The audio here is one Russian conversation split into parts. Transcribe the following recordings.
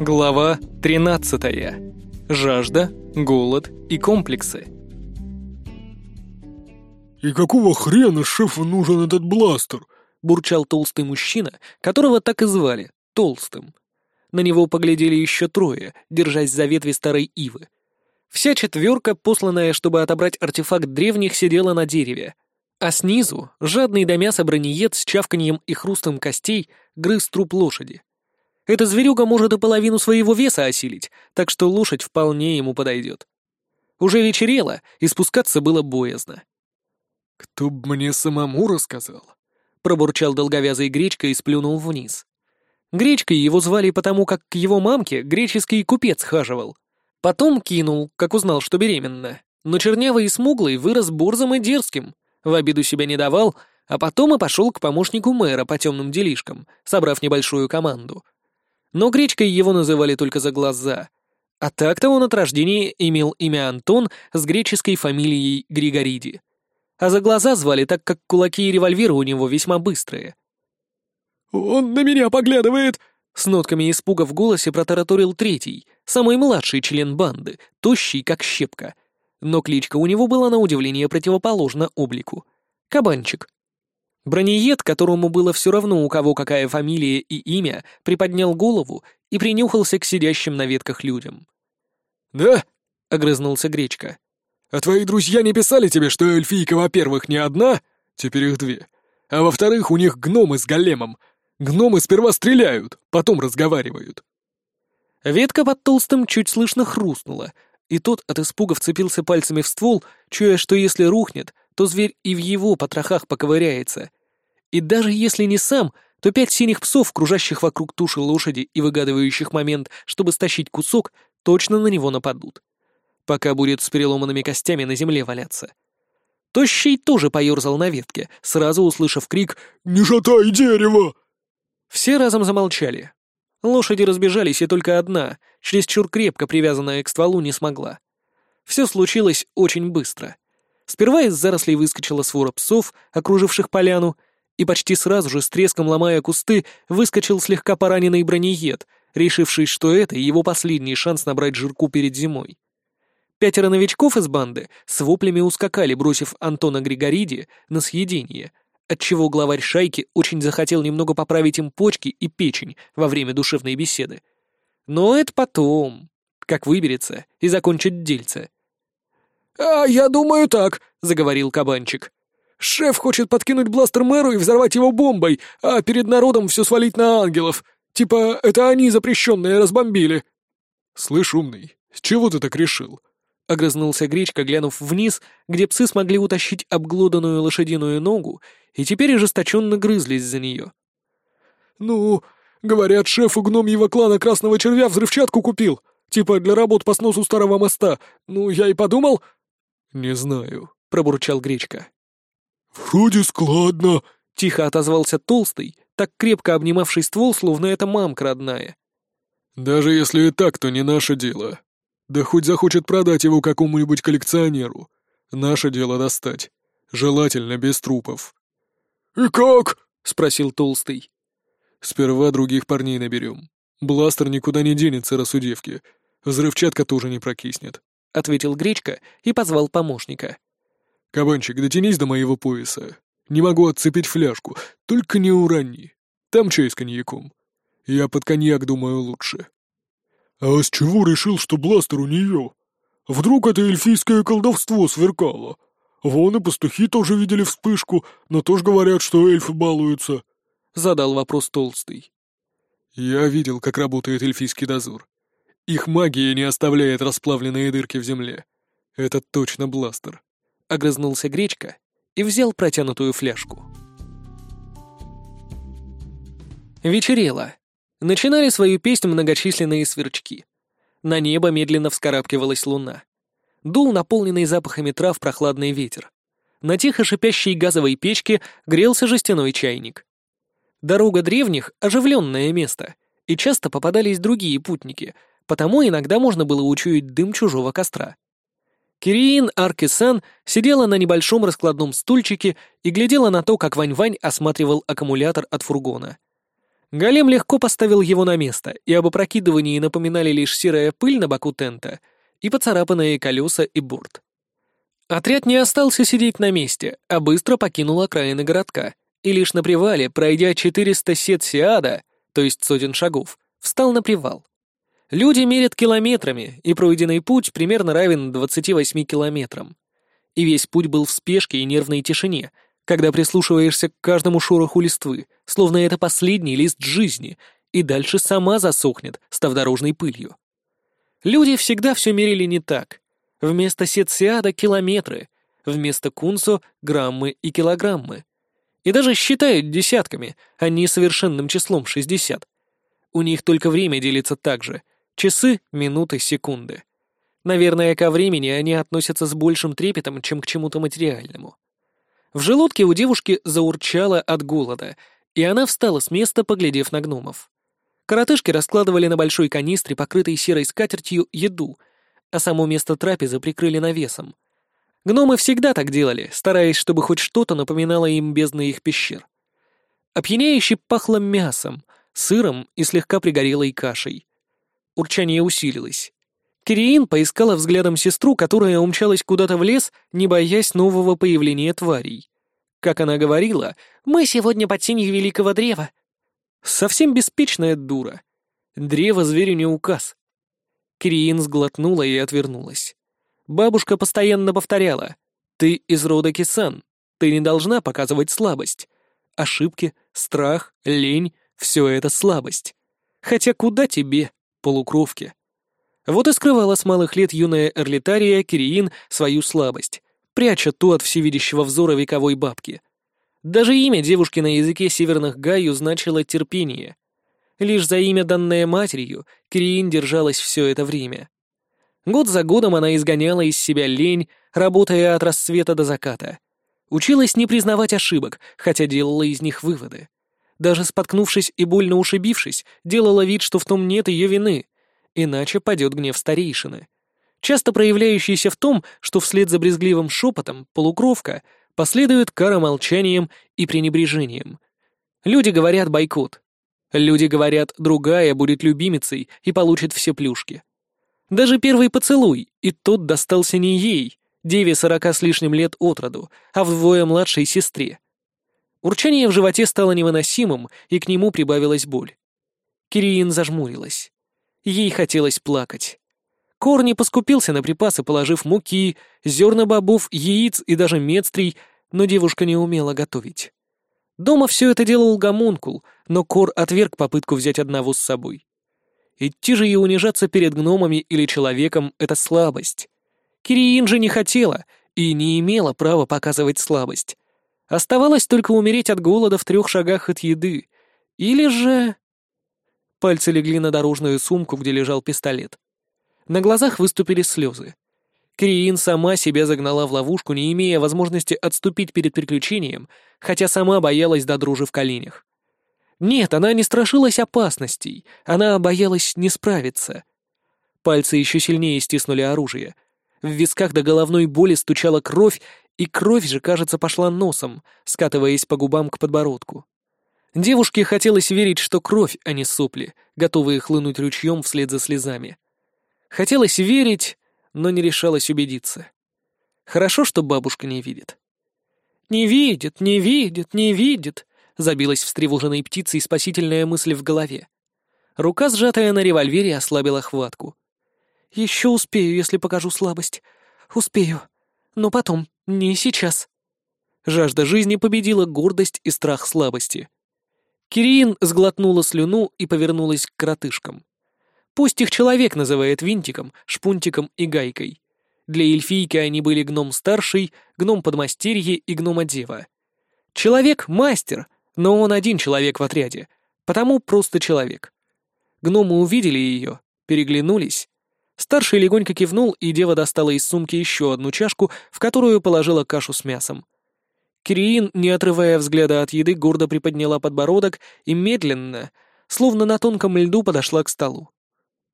Глава 13. Жажда, голод и комплексы. «И какого хрена шефу нужен этот бластер?» — бурчал толстый мужчина, которого так и звали — Толстым. На него поглядели еще трое, держась за ветви старой ивы. Вся четверка, посланная, чтобы отобрать артефакт древних, сидела на дереве, а снизу жадный до мяса бронеед с чавканьем и хрустом костей грыз труп лошади. Эта зверюга может и половину своего веса осилить, так что лошадь вполне ему подойдет. Уже вечерело, и спускаться было боязно. «Кто б мне самому рассказал?» — пробурчал долговязый гречка и сплюнул вниз. Гречкой его звали потому, как к его мамке греческий купец хаживал. Потом кинул, как узнал, что беременна. Но чернявый и смуглый вырос борзым и дерзким, в обиду себя не давал, а потом и пошел к помощнику мэра по темным делишкам, собрав небольшую команду — но гречкой его называли только за глаза. А так-то он от рождения имел имя Антон с греческой фамилией Григориди. А за глаза звали так, как кулаки и револьверы у него весьма быстрые. «Он на меня поглядывает!» С нотками испуга в голосе протараторил третий, самый младший член банды, тощий как щепка. Но кличка у него была на удивление противоположна облику. Кабанчик. Бронеед, которому было все равно, у кого какая фамилия и имя, приподнял голову и принюхался к сидящим на ветках людям. «Да?» — огрызнулся Гречка. «А твои друзья не писали тебе, что эльфийка, во-первых, не одна, теперь их две, а во-вторых, у них гномы с големом. Гномы сперва стреляют, потом разговаривают». Ветка под толстым чуть слышно хрустнула, и тот от испуга вцепился пальцами в ствол, чуя, что если рухнет, то зверь и в его потрохах поковыряется, и даже если не сам, то пять синих псов, кружащих вокруг туши лошади и выгадывающих момент, чтобы стащить кусок, точно на него нападут. Пока будет с переломанными костями на земле валяться. Тощий тоже поерзал на ветке, сразу услышав крик «Не шатай дерево!». Все разом замолчали. Лошади разбежались, и только одна, чересчур крепко привязанная к стволу, не смогла. Все случилось очень быстро. Сперва из зарослей выскочила свора псов, окруживших поляну, и почти сразу же, с треском ломая кусты, выскочил слегка пораненный бронеед, решивший, что это его последний шанс набрать жирку перед зимой. Пятеро новичков из банды с воплями ускакали, бросив Антона Григориди на съедение, отчего главарь шайки очень захотел немного поправить им почки и печень во время душевной беседы. Но это потом, как выберется и закончит дельце. «А я думаю так», — заговорил кабанчик. Шеф хочет подкинуть бластер мэру и взорвать его бомбой, а перед народом все свалить на ангелов. Типа, это они запрещенные разбомбили». «Слышь, умный, с чего ты так решил?» — огрызнулся Гречка, глянув вниз, где псы смогли утащить обглоданную лошадиную ногу и теперь ожесточенно грызлись за нее. «Ну, говорят, шеф у гномьего клана Красного Червя взрывчатку купил, типа для работ по сносу старого моста. Ну, я и подумал...» «Не знаю», — пробурчал Гречка. «Вроде складно», — тихо отозвался Толстый, так крепко обнимавший ствол, словно это мамка родная. «Даже если и так, то не наше дело. Да хоть захочет продать его какому-нибудь коллекционеру. Наше дело достать. Желательно без трупов». «И как?» — спросил Толстый. «Сперва других парней наберем. Бластер никуда не денется, раз у девки. Взрывчатка тоже не прокиснет», — ответил Гречка и позвал помощника. «Кабанчик, дотянись до моего пояса. Не могу отцепить фляжку, только не урони. Там чай с коньяком. Я под коньяк думаю лучше». «А с чего решил, что бластер у нее? Вдруг это эльфийское колдовство сверкало? Вон и пастухи тоже видели вспышку, но тоже говорят, что эльфы балуются». Задал вопрос Толстый. «Я видел, как работает эльфийский дозор. Их магия не оставляет расплавленные дырки в земле. Это точно бластер. — огрызнулся Гречка и взял протянутую фляжку. Вечерело. Начинали свою песню многочисленные сверчки. На небо медленно вскарабкивалась луна. Дул наполненный запахами трав прохладный ветер. На тихо шипящей газовой печке грелся жестяной чайник. Дорога древних — оживленное место, и часто попадались другие путники, потому иногда можно было учуять дым чужого костра. Кириин Аркисан сидела на небольшом раскладном стульчике и глядела на то, как Вань-Вань осматривал аккумулятор от фургона. Голем легко поставил его на место, и об опрокидывании напоминали лишь серая пыль на боку тента и поцарапанные колеса и борт. Отряд не остался сидеть на месте, а быстро покинул окраины городка, и лишь на привале, пройдя 400 сет сиада, то есть сотен шагов, встал на привал. Люди мерят километрами, и пройденный путь примерно равен 28 километрам. И весь путь был в спешке и нервной тишине, когда прислушиваешься к каждому шороху листвы, словно это последний лист жизни, и дальше сама засохнет, став дорожной пылью. Люди всегда все мерили не так. Вместо сетсиада — километры, вместо кунсо — граммы и килограммы. И даже считают десятками, а не совершенным числом 60. У них только время делится так же — Часы, минуты, секунды. Наверное, ко времени они относятся с большим трепетом, чем к чему-то материальному. В желудке у девушки заурчало от голода, и она встала с места, поглядев на гномов. Коротышки раскладывали на большой канистре, покрытой серой скатертью, еду, а само место трапезы прикрыли навесом. Гномы всегда так делали, стараясь, чтобы хоть что-то напоминало им бездны их пещер. Опьяняюще пахло мясом, сыром и слегка пригорелой кашей. Урчание усилилось. Кириин поискала взглядом сестру, которая умчалась куда-то в лес, не боясь нового появления тварей. Как она говорила, «Мы сегодня под тенью великого древа». Совсем беспечная дура. Древо зверю не указ. Кириин сглотнула и отвернулась. Бабушка постоянно повторяла, «Ты из рода Кисан, ты не должна показывать слабость. Ошибки, страх, лень — все это слабость. Хотя куда тебе?» Полукровки. Вот и скрывала с малых лет юная эрлитария Кириин свою слабость, пряча ту от всевидящего взора вековой бабки. Даже имя девушки на языке северных Гаю значило «терпение». Лишь за имя, данное матерью, Кириин держалась все это время. Год за годом она изгоняла из себя лень, работая от рассвета до заката. Училась не признавать ошибок, хотя делала из них выводы даже споткнувшись и больно ушибившись, делала вид, что в том нет ее вины, иначе падет гнев старейшины. Часто проявляющийся в том, что вслед за брезгливым шепотом полукровка последует кара молчанием и пренебрежением. Люди говорят бойкот. Люди говорят, другая будет любимицей и получит все плюшки. Даже первый поцелуй, и тот достался не ей, деве сорока с лишним лет от роду, а вдвое младшей сестре. Урчание в животе стало невыносимым, и к нему прибавилась боль. Кириин зажмурилась. Ей хотелось плакать. Кор не поскупился на припасы, положив муки, зерна бобов, яиц и даже медстрий, но девушка не умела готовить. Дома все это делал гомункул, но Кор отверг попытку взять одного с собой. Идти же и унижаться перед гномами или человеком — это слабость. Кириин же не хотела и не имела права показывать слабость. Оставалось только умереть от голода в трех шагах от еды. Или же... Пальцы легли на дорожную сумку, где лежал пистолет. На глазах выступили слезы. Криин сама себя загнала в ловушку, не имея возможности отступить перед приключением, хотя сама боялась до дрожи в коленях. Нет, она не страшилась опасностей, она боялась не справиться. Пальцы еще сильнее стиснули оружие. В висках до головной боли стучала кровь, и кровь же, кажется, пошла носом, скатываясь по губам к подбородку. Девушке хотелось верить, что кровь, а не сопли, готовые хлынуть ручьем вслед за слезами. Хотелось верить, но не решалась убедиться. Хорошо, что бабушка не видит. «Не видит, не видит, не видит», — забилась встревоженной птицей спасительная мысль в голове. Рука, сжатая на револьвере, ослабила хватку. «Еще успею, если покажу слабость. Успею. Но потом, не сейчас. Жажда жизни победила гордость и страх слабости. Кириин сглотнула слюну и повернулась к коротышкам. Пусть их человек называет винтиком, шпунтиком и гайкой. Для эльфийки они были гном-старший, гном-подмастерье и гнома-дева. Человек — мастер, но он один человек в отряде, потому просто человек. Гномы увидели ее, переглянулись Старший легонько кивнул, и дева достала из сумки еще одну чашку, в которую положила кашу с мясом. Кириин, не отрывая взгляда от еды, гордо приподняла подбородок и медленно, словно на тонком льду, подошла к столу.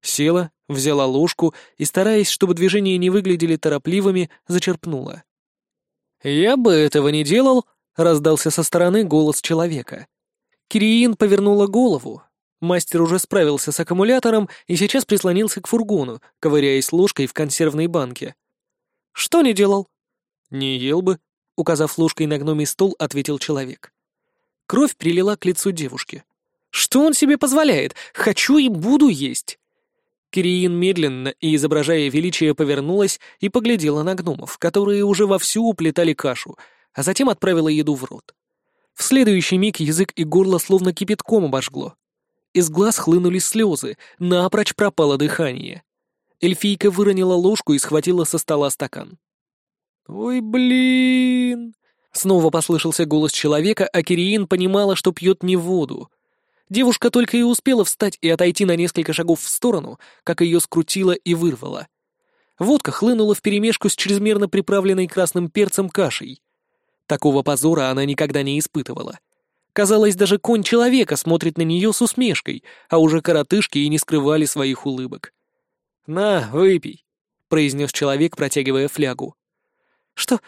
Села, взяла ложку и, стараясь, чтобы движения не выглядели торопливыми, зачерпнула. «Я бы этого не делал», — раздался со стороны голос человека. Кириин повернула голову. Мастер уже справился с аккумулятором и сейчас прислонился к фургону, ковыряясь ложкой в консервной банке. «Что не делал?» «Не ел бы», — указав ложкой на гномий стол, ответил человек. Кровь прилила к лицу девушки. «Что он себе позволяет? Хочу и буду есть!» Кириин медленно и, изображая величие, повернулась и поглядела на гномов, которые уже вовсю уплетали кашу, а затем отправила еду в рот. В следующий миг язык и горло словно кипятком обожгло. Из глаз хлынули слезы, напрочь пропало дыхание. Эльфийка выронила ложку и схватила со стола стакан. «Ой, блин!» Снова послышался голос человека, а Кириин понимала, что пьет не воду, Девушка только и успела встать и отойти на несколько шагов в сторону, как ее скрутило и вырвало. Водка хлынула вперемешку с чрезмерно приправленной красным перцем кашей. Такого позора она никогда не испытывала. Казалось, даже конь человека смотрит на нее с усмешкой, а уже коротышки и не скрывали своих улыбок. «На, выпей», — произнес человек, протягивая флягу. «Что...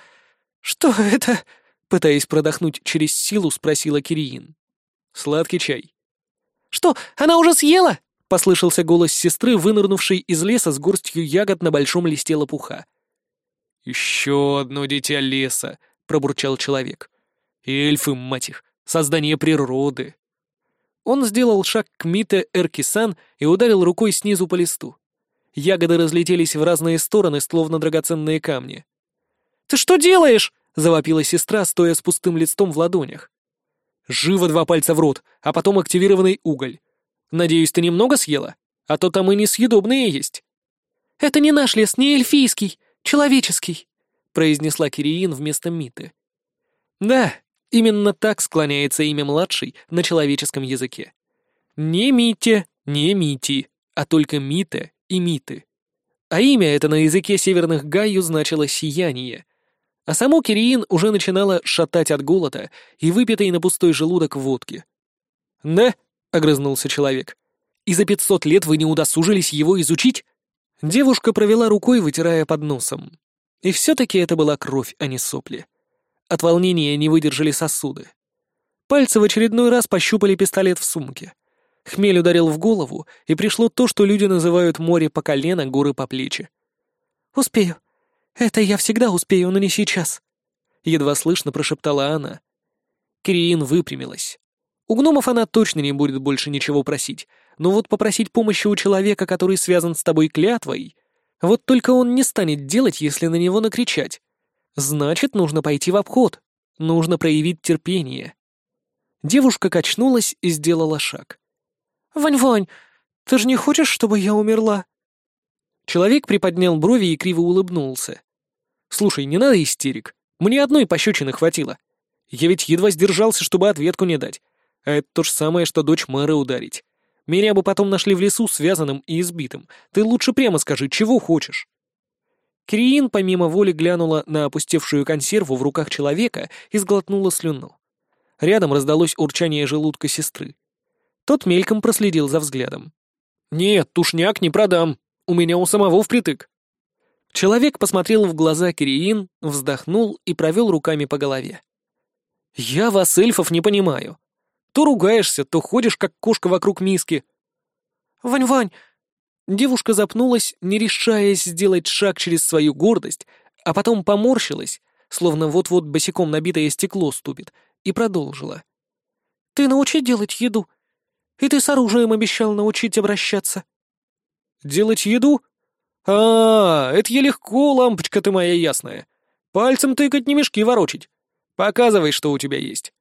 что это?» — пытаясь продохнуть через силу, спросила Кириин. «Сладкий чай», «Что, она уже съела?» — послышался голос сестры, вынырнувшей из леса с горстью ягод на большом листе лопуха. «Еще одно дитя леса», — пробурчал человек. «Эльфы, мать их, создание природы». Он сделал шаг к Мите Эркисан и ударил рукой снизу по листу. Ягоды разлетелись в разные стороны, словно драгоценные камни. «Ты что делаешь?» — завопила сестра, стоя с пустым листом в ладонях. Живо два пальца в рот, а потом активированный уголь. Надеюсь, ты немного съела? А то там и несъедобные есть. Это не наш лес, не эльфийский, человеческий, произнесла Кириин вместо Миты. Да, именно так склоняется имя младшей на человеческом языке. Не Мите, не Мити, а только Мите и Миты. А имя это на языке северных Гайю значило «сияние», а саму Кириин уже начинала шатать от голода и выпитой на пустой желудок водки. «Да», — огрызнулся человек, — «и за пятьсот лет вы не удосужились его изучить?» Девушка провела рукой, вытирая под носом. И все-таки это была кровь, а не сопли. От волнения не выдержали сосуды. Пальцы в очередной раз пощупали пистолет в сумке. Хмель ударил в голову, и пришло то, что люди называют море по колено, горы по плечи. «Успею», «Это я всегда успею, но не сейчас», — едва слышно прошептала она. Кириин выпрямилась. У гномов она точно не будет больше ничего просить, но вот попросить помощи у человека, который связан с тобой клятвой, вот только он не станет делать, если на него накричать. Значит, нужно пойти в обход, нужно проявить терпение. Девушка качнулась и сделала шаг. «Вань-Вань, ты же не хочешь, чтобы я умерла?» Человек приподнял брови и криво улыбнулся. Слушай, не надо истерик. Мне одной пощечины хватило. Я ведь едва сдержался, чтобы ответку не дать. А это то же самое, что дочь мэра ударить. Меня бы потом нашли в лесу связанным и избитым. Ты лучше прямо скажи, чего хочешь?» Кириин помимо воли глянула на опустевшую консерву в руках человека и сглотнула слюну. Рядом раздалось урчание желудка сестры. Тот мельком проследил за взглядом. «Нет, тушняк не продам. У меня у самого впритык». Человек посмотрел в глаза Кириин, вздохнул и провел руками по голове. «Я вас, эльфов, не понимаю. То ругаешься, то ходишь, как кошка вокруг миски». «Вань-Вань!» Девушка запнулась, не решаясь сделать шаг через свою гордость, а потом поморщилась, словно вот-вот босиком набитое стекло ступит, и продолжила. «Ты научи делать еду. И ты с оружием обещал научить обращаться». «Делать еду?» «А, это я легко, лампочка ты моя ясная. Пальцем тыкать не мешки ворочить. Показывай, что у тебя есть».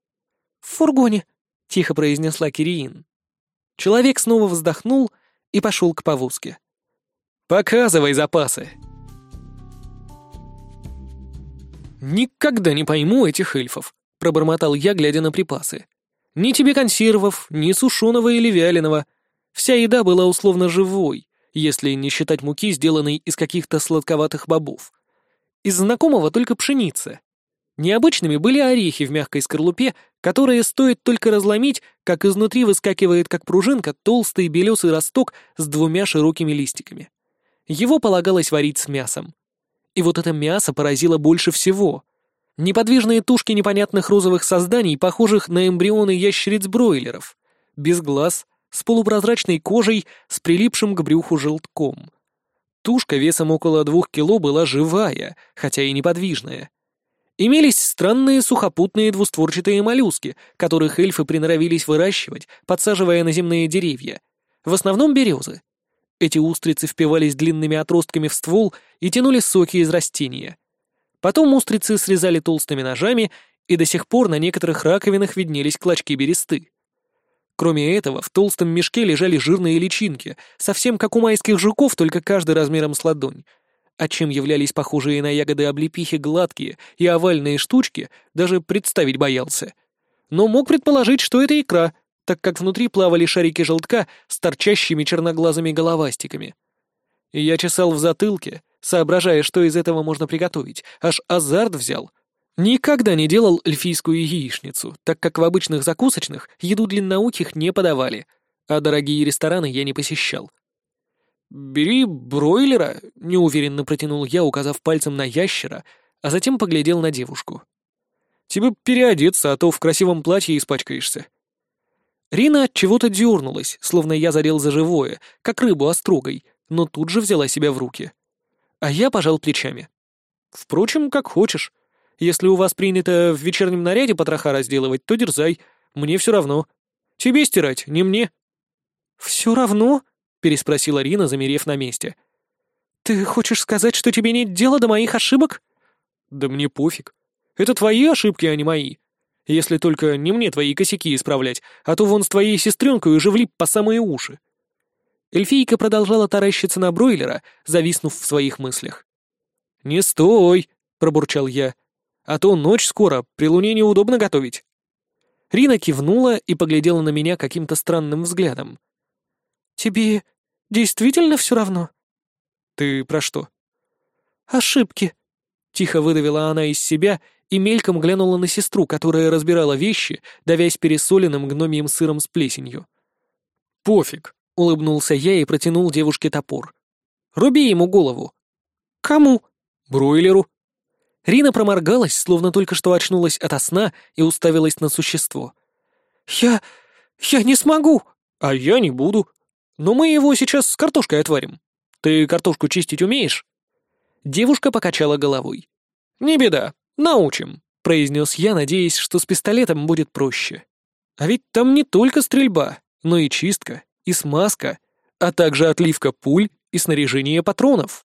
«В фургоне», — тихо произнесла Кириин. Человек снова вздохнул и пошел к повозке. «Показывай запасы». «Никогда не пойму этих эльфов», — пробормотал я, глядя на припасы. «Ни тебе консервов, ни сушеного или вяленого. Вся еда была условно живой, если не считать муки, сделанной из каких-то сладковатых бобов. Из знакомого только пшеница. Необычными были орехи в мягкой скорлупе, которые стоит только разломить, как изнутри выскакивает, как пружинка, толстый белесый росток с двумя широкими листиками. Его полагалось варить с мясом. И вот это мясо поразило больше всего. Неподвижные тушки непонятных розовых созданий, похожих на эмбрионы ящериц-бройлеров. Без глаз, с полупрозрачной кожей, с прилипшим к брюху желтком. Тушка весом около двух кило была живая, хотя и неподвижная. Имелись странные сухопутные двустворчатые моллюски, которых эльфы приноровились выращивать, подсаживая на земные деревья. В основном березы. Эти устрицы впивались длинными отростками в ствол и тянули соки из растения. Потом устрицы срезали толстыми ножами, и до сих пор на некоторых раковинах виднелись клочки бересты. Кроме этого, в толстом мешке лежали жирные личинки, совсем как у майских жуков, только каждый размером с ладонь. А чем являлись похожие на ягоды облепихи гладкие и овальные штучки, даже представить боялся. Но мог предположить, что это икра, так как внутри плавали шарики желтка с торчащими черноглазыми головастиками. Я чесал в затылке, соображая, что из этого можно приготовить, аж азарт взял — Никогда не делал эльфийскую яичницу, так как в обычных закусочных еду длинноухих не подавали, а дорогие рестораны я не посещал. «Бери бройлера», — неуверенно протянул я, указав пальцем на ящера, а затем поглядел на девушку. «Тебе переодеться, а то в красивом платье испачкаешься». Рина от чего-то дернулась, словно я задел за живое, как рыбу острогой, но тут же взяла себя в руки. А я пожал плечами. «Впрочем, как хочешь». Если у вас принято в вечернем наряде потроха разделывать, то дерзай. Мне все равно. Тебе стирать, не мне». «Все равно?» — переспросила Рина, замерев на месте. «Ты хочешь сказать, что тебе нет дела до моих ошибок?» «Да мне пофиг. Это твои ошибки, а не мои. Если только не мне твои косяки исправлять, а то вон с твоей сестренкой уже влип по самые уши». Эльфийка продолжала таращиться на бройлера, зависнув в своих мыслях. «Не стой!» — пробурчал я. А то ночь скоро, при луне неудобно готовить». Рина кивнула и поглядела на меня каким-то странным взглядом. «Тебе действительно все равно?» «Ты про что?» «Ошибки», — тихо выдавила она из себя и мельком глянула на сестру, которая разбирала вещи, давясь пересоленным гномием сыром с плесенью. «Пофиг», — улыбнулся я и протянул девушке топор. «Руби ему голову». «Кому?» «Бройлеру», Рина проморгалась, словно только что очнулась ото сна и уставилась на существо. «Я... я не смогу!» «А я не буду. Но мы его сейчас с картошкой отварим. Ты картошку чистить умеешь?» Девушка покачала головой. «Не беда, научим», — произнес я, надеясь, что с пистолетом будет проще. А ведь там не только стрельба, но и чистка, и смазка, а также отливка пуль и снаряжение патронов.